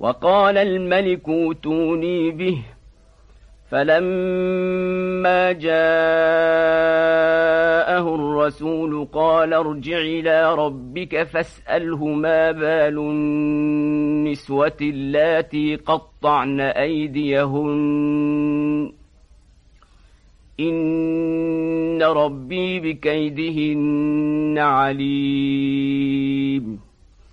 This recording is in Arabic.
وقال الملك أوتوني به. فلما جاءه الرسول قال ارجع إلى ربك فاسأله ما بال النسوة اللاتي قطعن أيديهن. إن ربي بكيدهن عليم.